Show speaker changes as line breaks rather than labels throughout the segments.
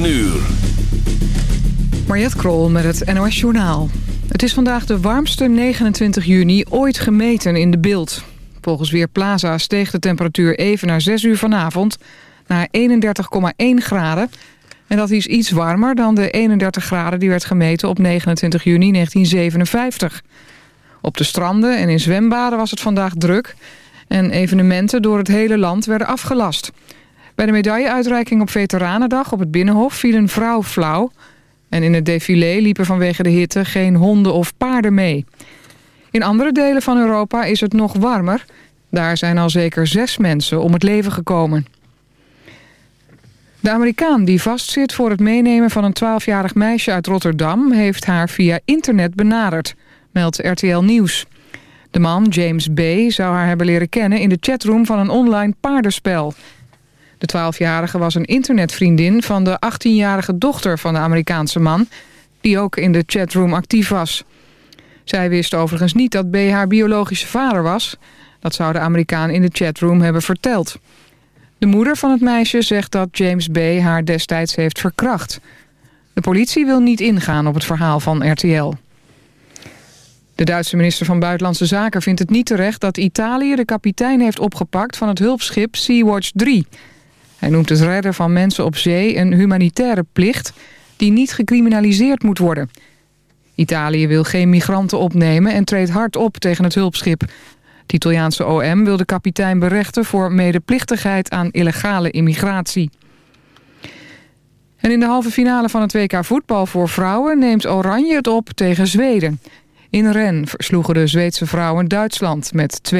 9 uur.
Mariette Krol met het NOS Journaal. Het is vandaag de warmste 29 juni ooit gemeten in de beeld. Volgens Weerplaza steeg de temperatuur even na 6 uur vanavond... naar 31,1 graden. En dat is iets warmer dan de 31 graden die werd gemeten op 29 juni 1957. Op de stranden en in zwembaden was het vandaag druk... en evenementen door het hele land werden afgelast... Bij de medailleuitreiking op Veteranendag op het Binnenhof viel een vrouw flauw. En in het défilé liepen vanwege de hitte geen honden of paarden mee. In andere delen van Europa is het nog warmer. Daar zijn al zeker zes mensen om het leven gekomen. De Amerikaan die vastzit voor het meenemen van een 12-jarig meisje uit Rotterdam... heeft haar via internet benaderd, meldt RTL Nieuws. De man, James B., zou haar hebben leren kennen in de chatroom van een online paardenspel... De 12-jarige was een internetvriendin van de 18-jarige dochter van de Amerikaanse man... die ook in de chatroom actief was. Zij wist overigens niet dat B haar biologische vader was. Dat zou de Amerikaan in de chatroom hebben verteld. De moeder van het meisje zegt dat James B. haar destijds heeft verkracht. De politie wil niet ingaan op het verhaal van RTL. De Duitse minister van Buitenlandse Zaken vindt het niet terecht... dat Italië de kapitein heeft opgepakt van het hulpschip Sea-Watch 3... Hij noemt het redden van mensen op zee een humanitaire plicht... die niet gecriminaliseerd moet worden. Italië wil geen migranten opnemen en treedt hard op tegen het hulpschip. Het Italiaanse OM wil de kapitein berechten voor medeplichtigheid aan illegale immigratie. En in de halve finale van het WK voetbal voor vrouwen neemt Oranje het op tegen Zweden. In Ren versloegen de Zweedse vrouwen Duitsland met 2-1.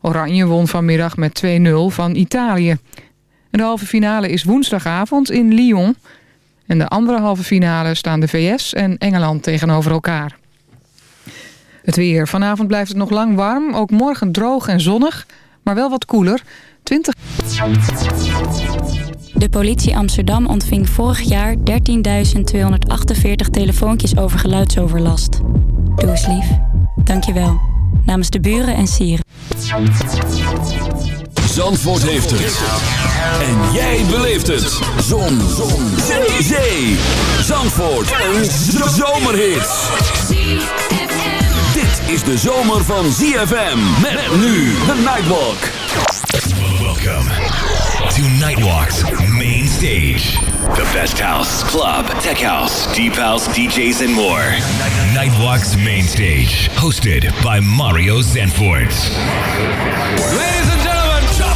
Oranje won vanmiddag met 2-0 van Italië de halve finale is woensdagavond in Lyon. En de andere halve finale staan de VS en Engeland tegenover elkaar. Het weer. Vanavond blijft het nog lang warm. Ook morgen droog en zonnig, maar wel wat koeler. 20...
De politie Amsterdam ontving vorig jaar 13.248 telefoontjes over geluidsoverlast. Doe eens lief. Dank je wel. Namens de buren en sieren.
Zandvoort heeft het. En jij beleeft het. Zon. Zon. Zee. Zee. Zandvoort. Een zomerhit. Dit is de zomer van ZFM. Met nu de Nightwalk.
Welcome to Nightwalk's main stage. The best house, club, tech house, deep house, DJs and more. Nightwalk's main stage. Hosted by Mario Zanfort.
Ladies and gentlemen.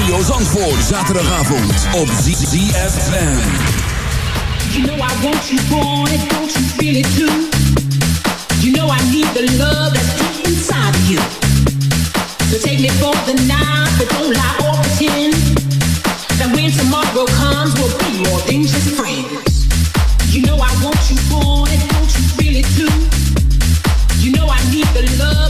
Mario Zandvoort. Zaterdagavond op ZFM.
You know I want you, boy, don't you feel it too? You know I need the love that's deep inside of you. So take me for the night, but don't lie or pretend that when tomorrow comes, we'll be more than just friends. You know I want you, boy, don't you feel it too? You know I need the love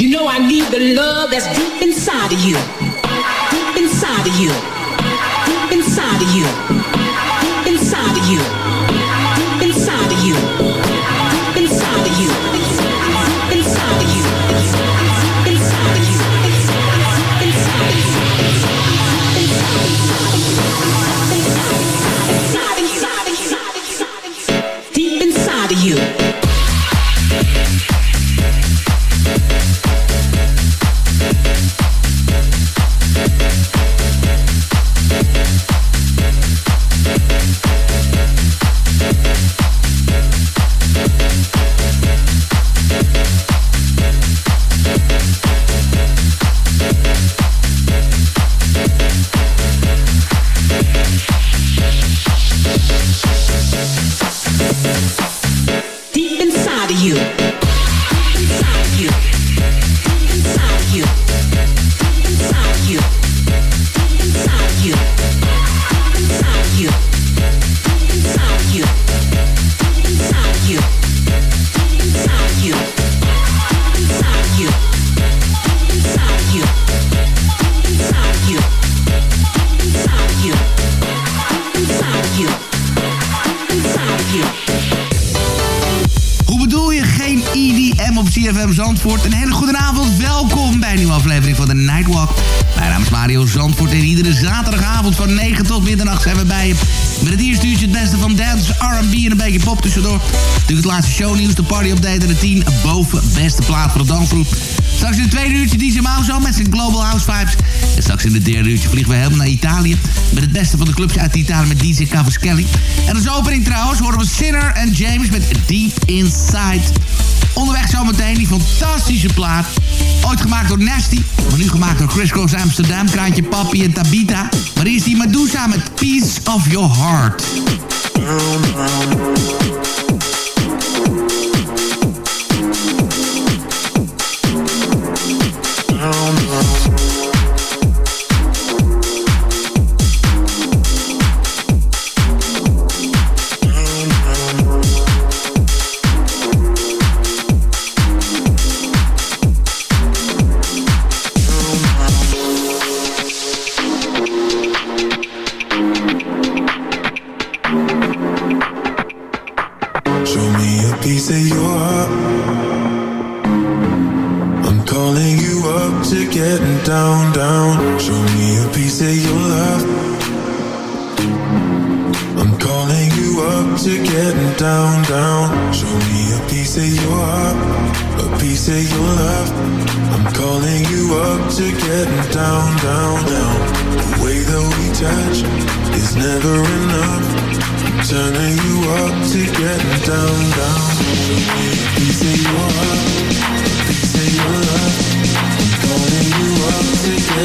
You know I need the love that's deep inside of you. Deep inside of you. Deep inside of you.
Hoe bedoel je geen EDM op CFM Zandvoort? Een hele goede avond, welkom bij een nieuwe aflevering van de Nightwalk. Mijn naam is Mario Zandvoort en iedere zaterdagavond van 9 tot middernacht zijn we bij je. Met het eerste uurtje het beste van dance, R&B en een beetje pop tussendoor. Natuurlijk het laatste shownieuws, de party update en de 10 boven beste plaat voor de dansgroep. Straks in het tweede uurtje DJ Mauzo met zijn Global House Vibes. En straks in het derde uurtje vliegen we helemaal naar Italië. Met het beste van de clubs uit Italië met DJ Cavaschelli. En als opening trouwens horen we Sinner en James met Deep Inside. Onderweg zometeen die fantastische plaat. Ooit gemaakt door Nasty, maar nu gemaakt door Chris Cross Amsterdam, Kraantje Papi en Tabita. Maar eerst die Medusa met Peace of Your Heart.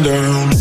down, down.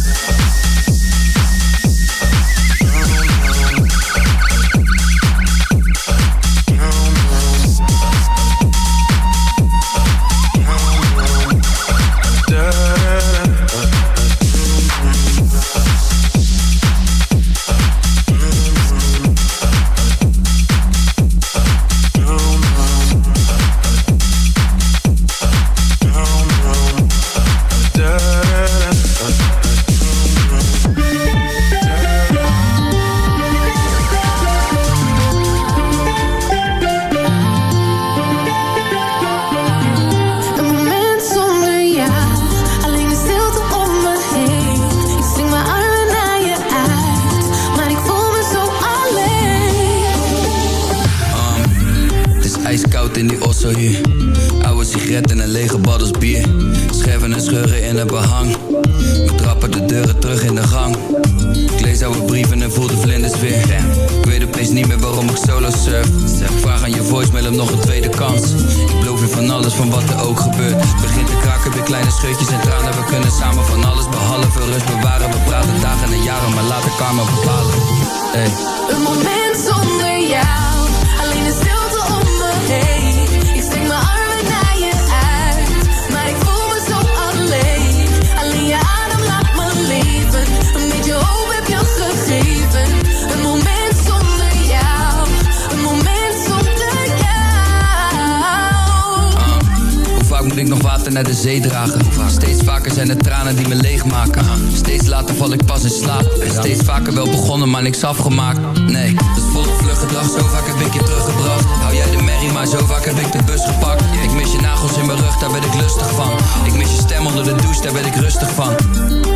zo
vaak heb ik je teruggebracht. Hou jij de merrie, maar zo vaak heb ik de bus gepakt. Ik mis je nagels in mijn rug, daar ben ik lustig van. Ik mis je stem onder de douche, daar ben ik rustig van.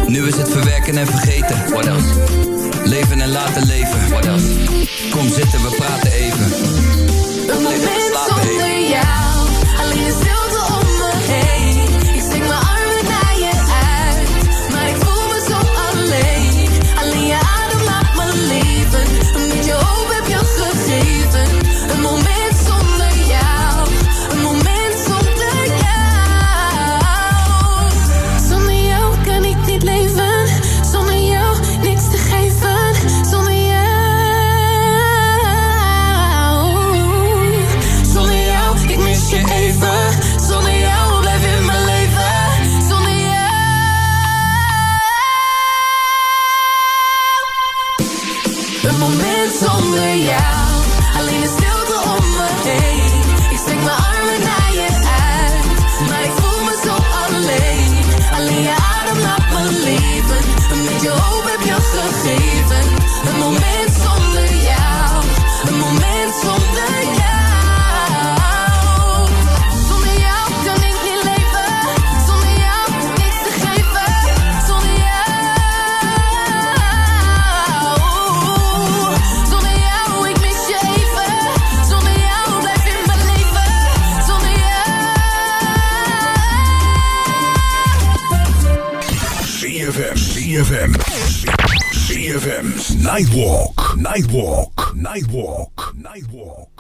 Nu is het verwerken en vergeten, what else? Leven en laten leven, what else? Kom zitten, we praten even.
Een moment zonder jou, alleen
stil Nightwalk, Nightwalk, Nightwalk, Nightwalk.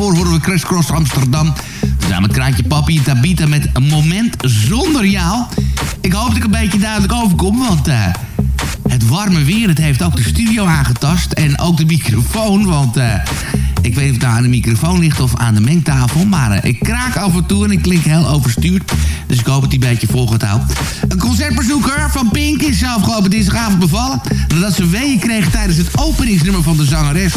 Daarvoor horen we Chris Cross Amsterdam. Samen Kraantje Papi en Tabita met een moment zonder jou. Ik hoop dat ik een beetje duidelijk overkom, want... Uh, het warme weer, het heeft ook de studio aangetast. En ook de microfoon, want... Uh, ik weet niet of het aan de microfoon ligt of aan de mengtafel. Maar uh, ik kraak af en toe en ik klink heel overstuurd. Dus ik hoop dat die beetje vol gaat houden. Een concertbezoeker van Pink is afgelopen dinsdagavond bevallen. Nadat ze weeën kreeg tijdens het openingsnummer van de zangeres.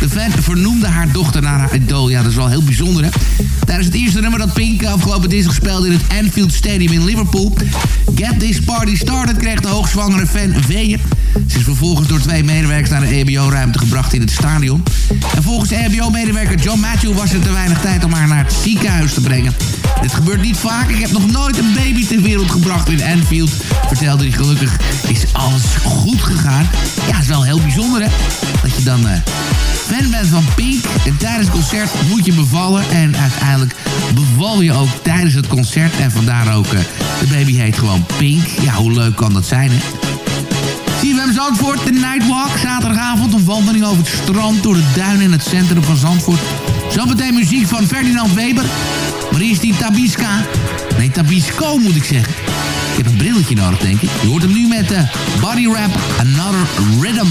De fan vernoemde haar dochter naar haar idool. Ja, dat is wel heel bijzonder, hè? Tijdens het eerste nummer dat Pink afgelopen dinsdag speelde in het Anfield Stadium in Liverpool... Get This Party Started kreeg de hoogzwangere fan weeën. Ze is vervolgens door twee medewerkers naar de EBO-ruimte gebracht in het stadion. En volgens EBO-medewerker John Matthew was er te weinig tijd om haar naar het ziekenhuis te brengen. Dit gebeurt niet vaak. Ik heb nog nooit een baby ter wereld gebracht in Anfield. Vertelde hij gelukkig. Is alles goed gegaan. Ja, is wel heel bijzonder hè. Dat je dan... Uh, fan bent van Pink. En tijdens het concert moet je bevallen. En uiteindelijk beval je ook tijdens het concert. En vandaar ook, uh, de baby heet gewoon Pink. Ja, hoe leuk kan dat zijn, hè? CFM Zandvoort, de Nightwalk. Zaterdagavond een wandeling over het strand... door de duinen in het centrum van Zandvoort. Zometeen muziek van Ferdinand Weber. Maar is die Tabiska. Nee, Tabisco moet ik zeggen. Ik heb een brilletje nodig, denk ik. Je hoort hem nu met de Body Rap Another Rhythm.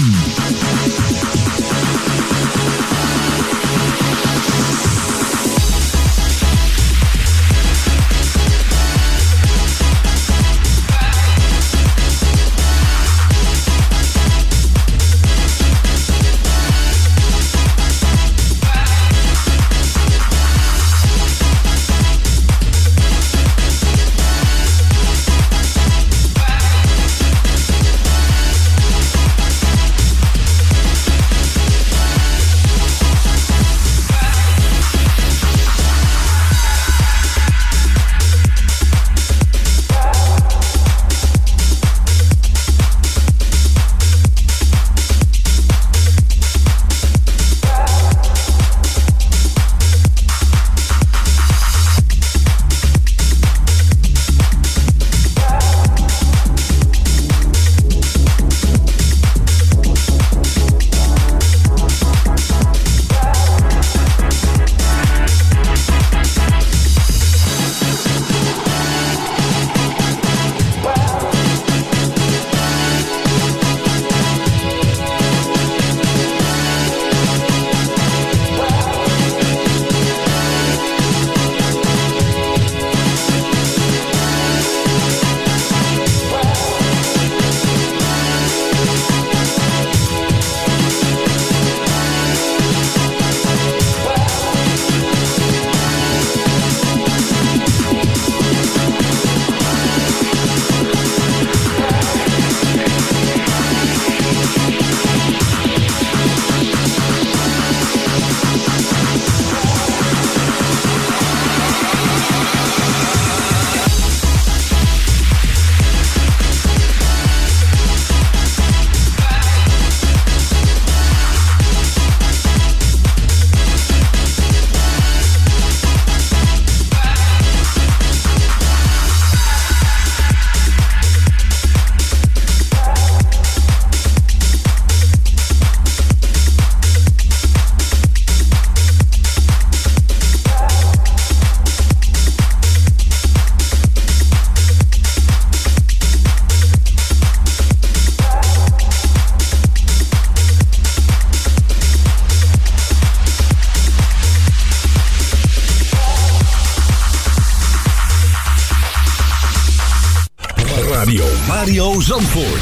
Zandvoort.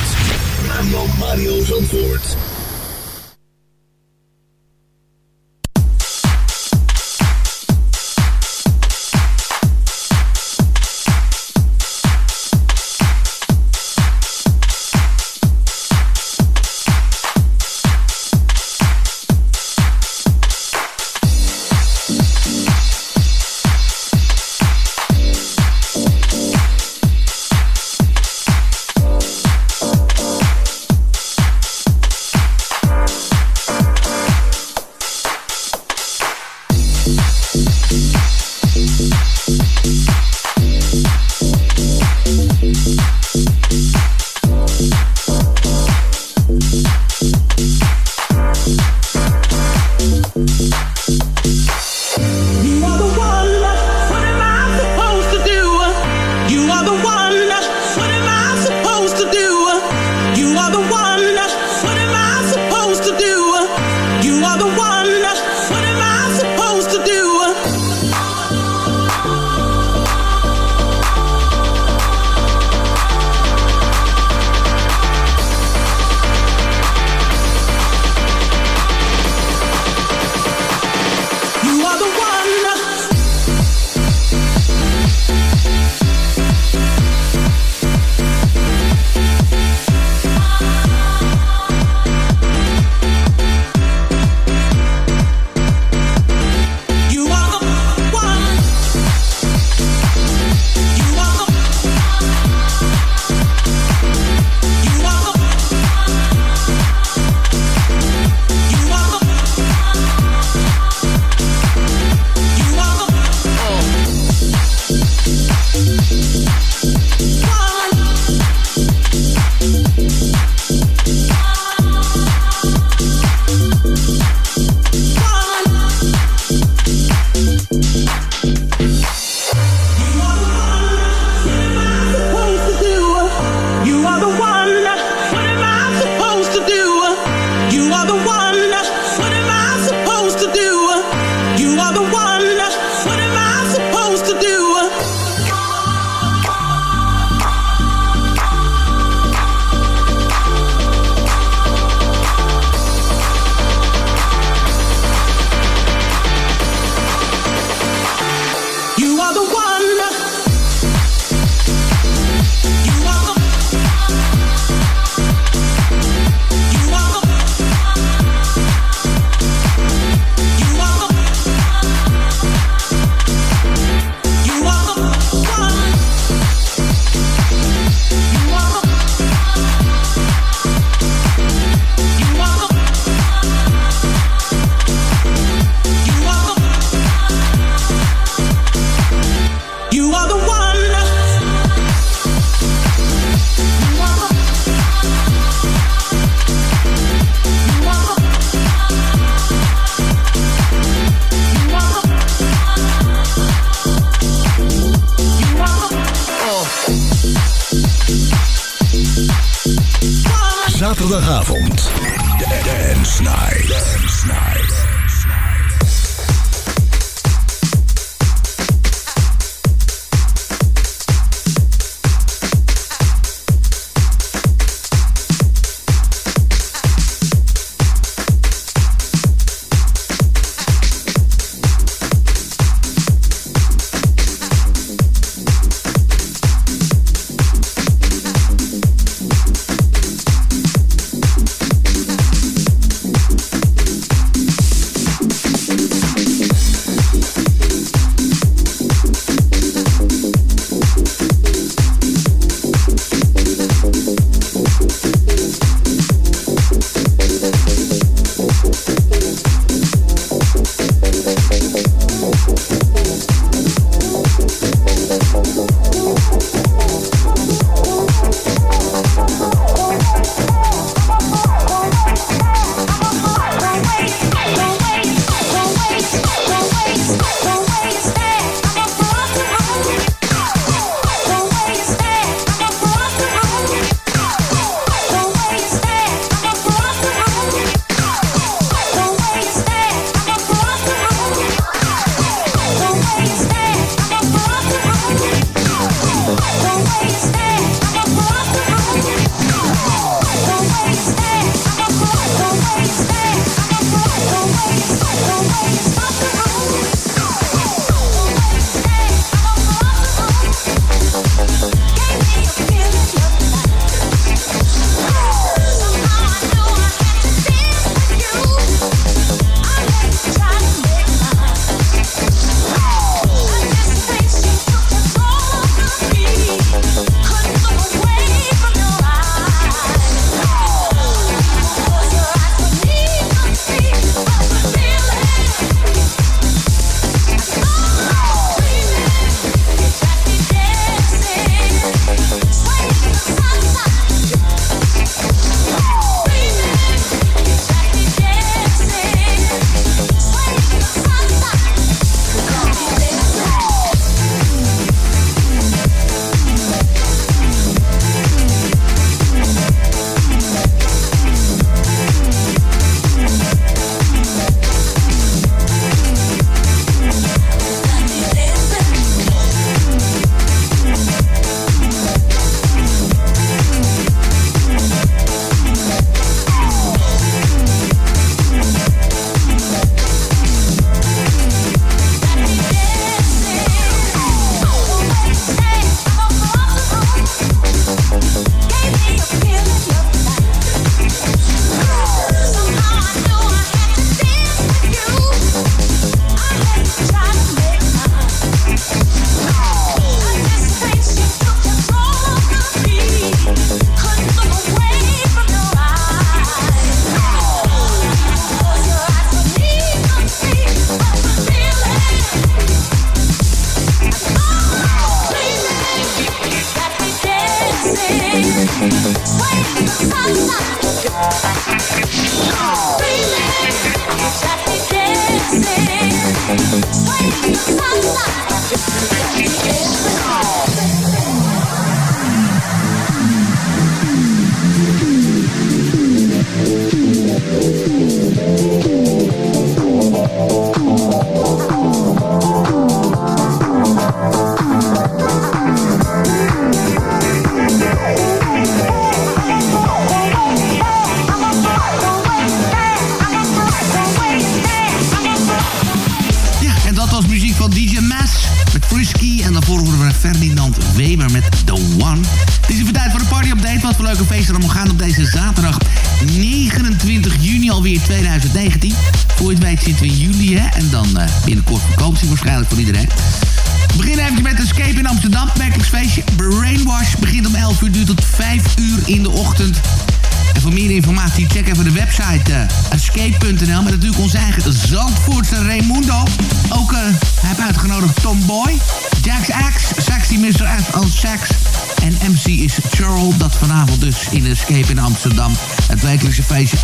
Dus in Escape in Amsterdam. Het wekelijkse feestje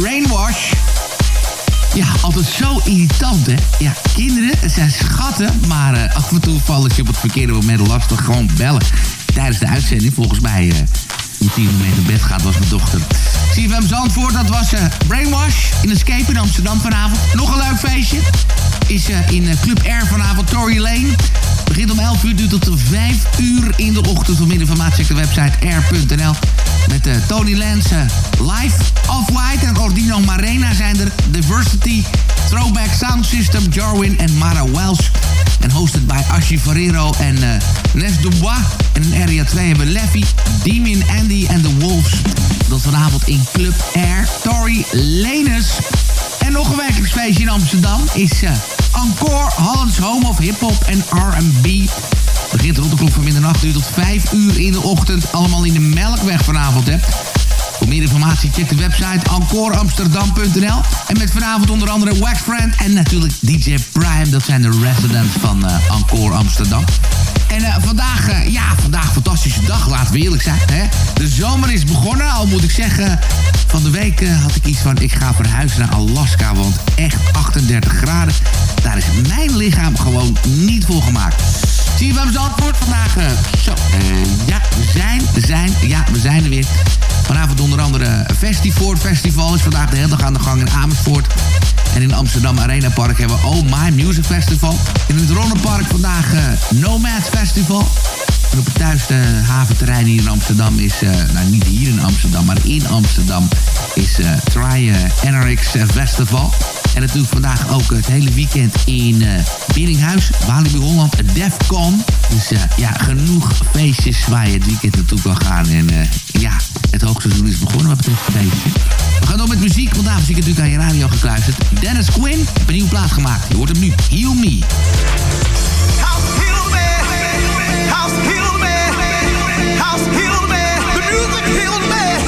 Brainwash. Ja, altijd zo irritant, hè? Ja, kinderen zijn schatten, maar eh, af en toe vallen ze op het verkeerde moment lastig. Gewoon bellen. Tijdens de uitzending, volgens mij, eh moet die moment in bed gaat, was mijn dochter. CFM Zandvoort, dat was eh, Brainwash in Escape in Amsterdam vanavond. Nog een leuk feestje. Is eh, in eh, Club R vanavond, Tory Lane. Begint om 11 uur, duurt tot 5 uur in de ochtend. Voor meer informatie check de website r.nl. Met Tony Lance, Live, Off-White en Ordino Marena zijn er. Diversity, Throwback Sound System, Jarwin en Mara Welsh. En hosted bij Ashi Ferrero en eh Nes Dubois. En in Area 2 hebben we Leffy, Demon Andy en The Wolves. Dat vanavond in Club Air. Tory Lanus. En nog een wekelijks feestje in Amsterdam is eh Encore Hollands Home of Hip Hop en R&B. Begint rond de klok van middernacht uur tot 5 uur in de ochtend. Allemaal in de Melkweg vanavond, hè. Voor meer informatie check de website encoreamsterdam.nl. En met vanavond onder andere Wax Friend en natuurlijk DJ Prime. Dat zijn de residents van eh Encore Amsterdam. En eh, vandaag, eh, ja, vandaag een fantastische dag, laten we eerlijk zijn. Hè? De zomer is begonnen, al moet ik zeggen... Van de week had ik iets van, ik ga verhuizen naar Alaska... want echt 38 graden, daar is mijn lichaam gewoon niet voor gemaakt. Bij antwoord vandaag? eh, zo, eh, ja, we zijn, we zijn, ja, we zijn er weer. Vanavond onder andere Festivoort Festival is vandaag de hele dag aan de gang in Amersfoort. En in Amsterdam Arena Park hebben we Oh My Music Festival. In het Ronnepark vandaag eh, Nomad Festival. En op het thuis haventerrein hier in Amsterdam is, eh, nou niet hier in Amsterdam, maar in Amsterdam is eh Try eh, NRX Festival. En natuurlijk vandaag ook het hele weekend in eh Biddinghuis, Walibi Holland, Defcon. Dus eh, ja, genoeg feestjes waar je het weekend naartoe kan gaan. En eh, ja, het hoogseizoen is begonnen wat betreft feestjes. We gaan door met muziek, want daarom zie ik natuurlijk aan je radio gekluisterd. Dennis Quinn heeft een nieuwe plaat gemaakt. Je hoort hem nu, Heal Me.
House me. House me. House. The music healed me.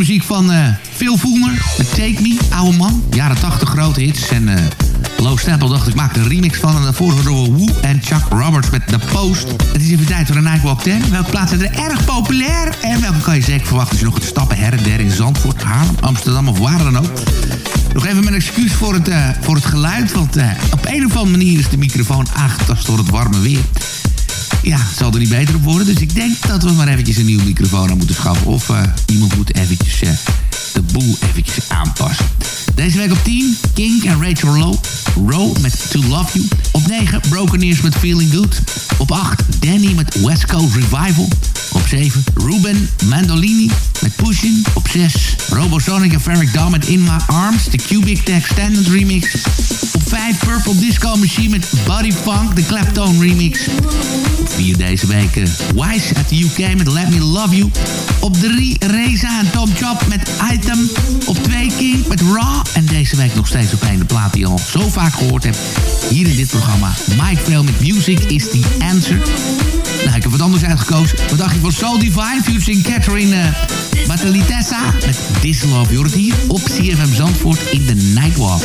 Muziek van eh Phil Voelner. Take Me, oude man. Jaren 80 grote hits. En eh Low dacht ik maak een remix van. En daarvoor hadden we Woo en Chuck Roberts met The Post. Het is even tijd voor een Nightwalk 10. Welke plaatsen zijn er erg populair? En welke kan je zeker verwachten als je nog stappen her en der in Zandvoort, Haarlem, Amsterdam of waar dan ook. Nog even mijn excuus voor het, eh, voor het geluid. Want op een of andere manier is de microfoon aangetast door het warme weer. Ja, het zal er niet beter op worden. Dus ik denk dat we maar eventjes een nieuwe microfoon aan moeten schaffen. Of eh, iemand moet eventjes eh, de boel eventjes aanpassen. Deze week op 10, King en Rachel Lowe. Row met To Love You. Op 9, Broken Ears met Feeling Good. Op 8, Danny met West Coast Revival. Op 7, Ruben Mandolini met Pushin. Op 6, Robosonic en Ferric Dawn met In My Arms. De Cubic Tech Standard Remix. Op 5, Purple Disco Machine met Body Funk. De Claptone Remix. Op 4 deze week, Wise uit de UK met Let Me Love You. Op 3, Reza en Tom Chop met Item. Op 2, King met Raw. En deze week nog steeds op 1 de plaat die je al zo vaak gehoord hebt. Hier in dit programma. Mike Vale met Music is the Answer. Nou, ik heb wat anders uitgekozen. Wat dacht je van Soul Divine featuring Catherine uh, Batalitessa met This Love. Op CFM Zandvoort in de Nightwalk.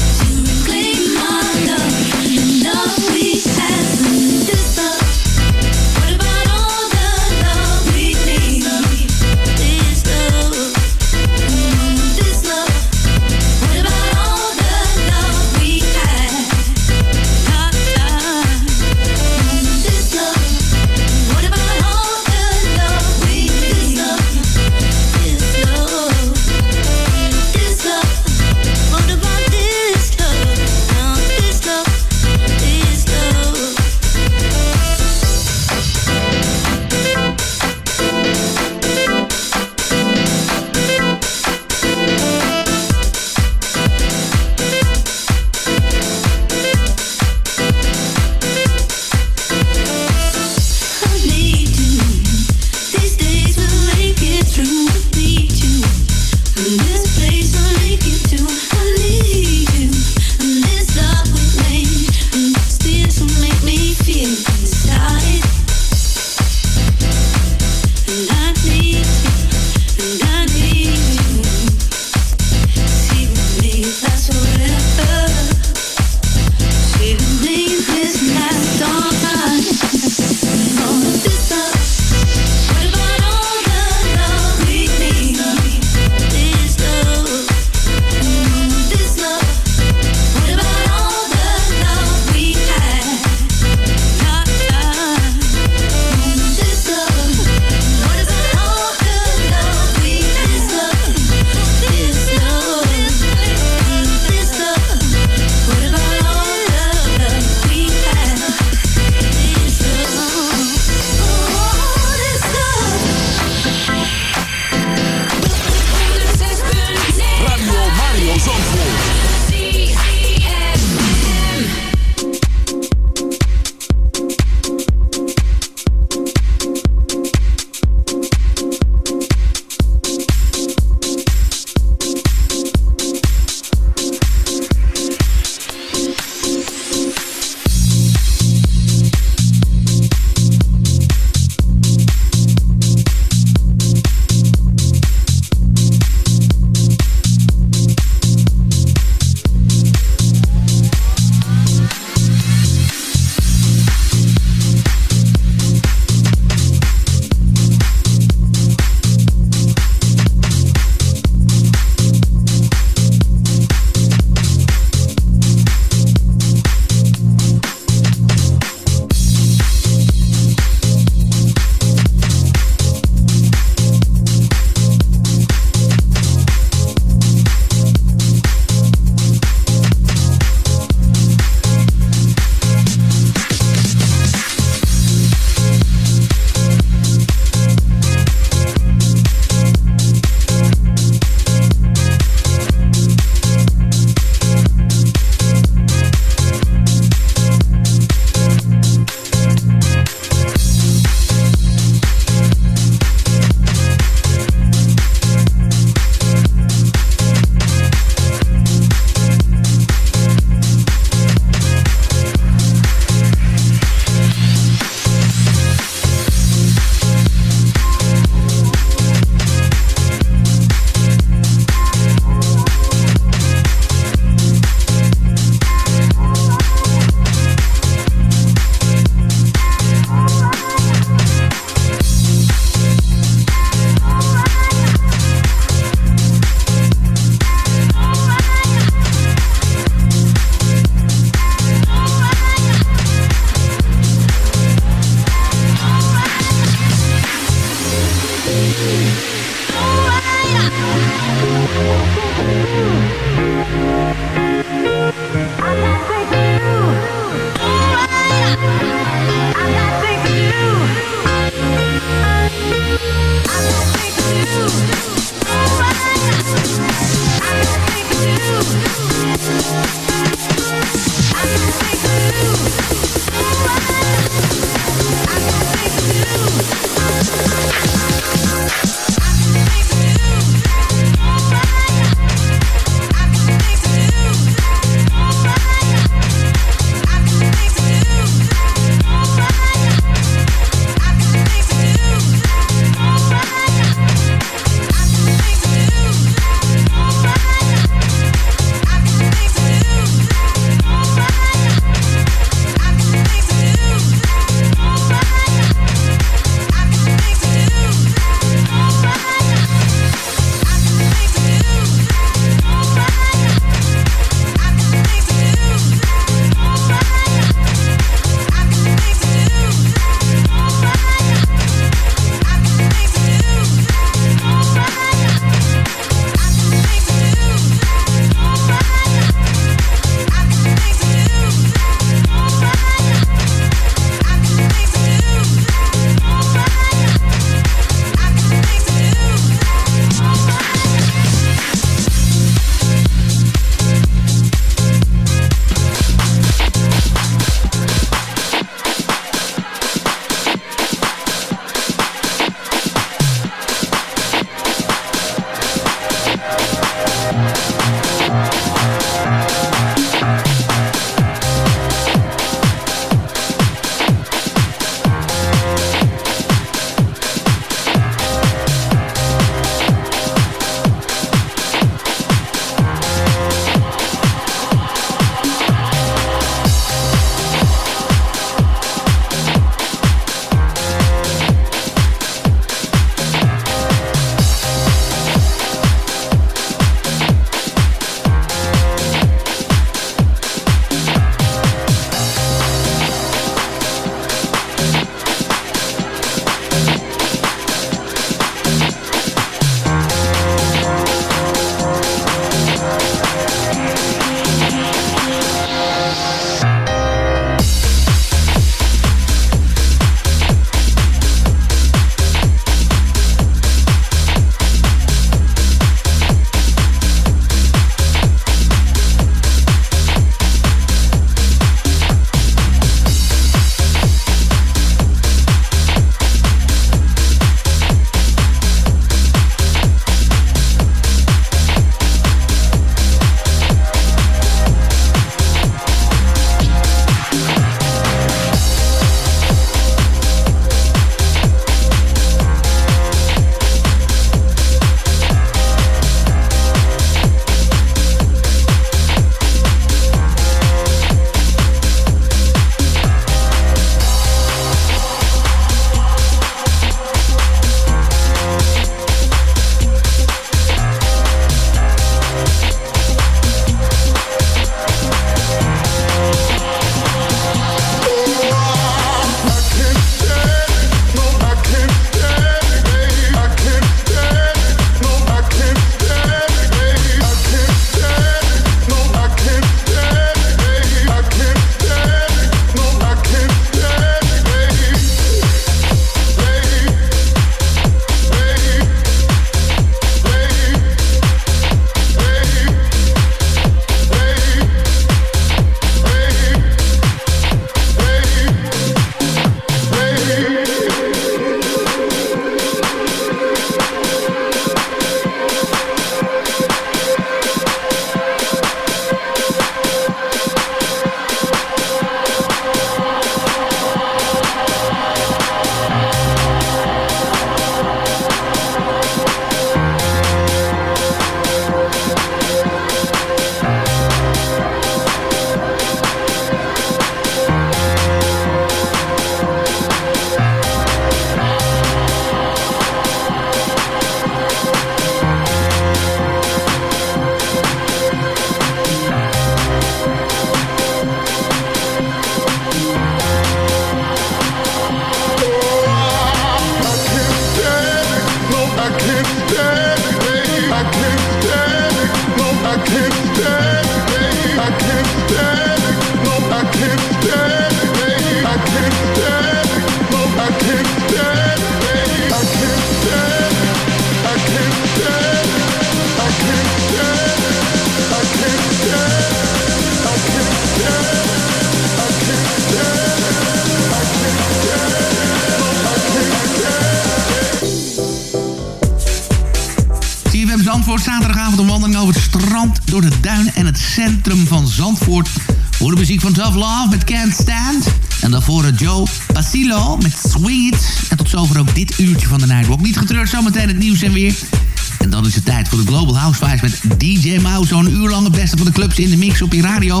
Op je radio.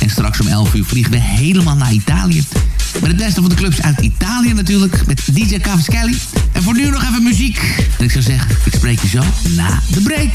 En straks om 11 uur vliegen we helemaal naar Italië. Met het beste van de clubs uit Italië natuurlijk. Met DJ Cavaschelli. En voor nu nog even muziek. En ik zou zeggen, ik spreek je zo na de break.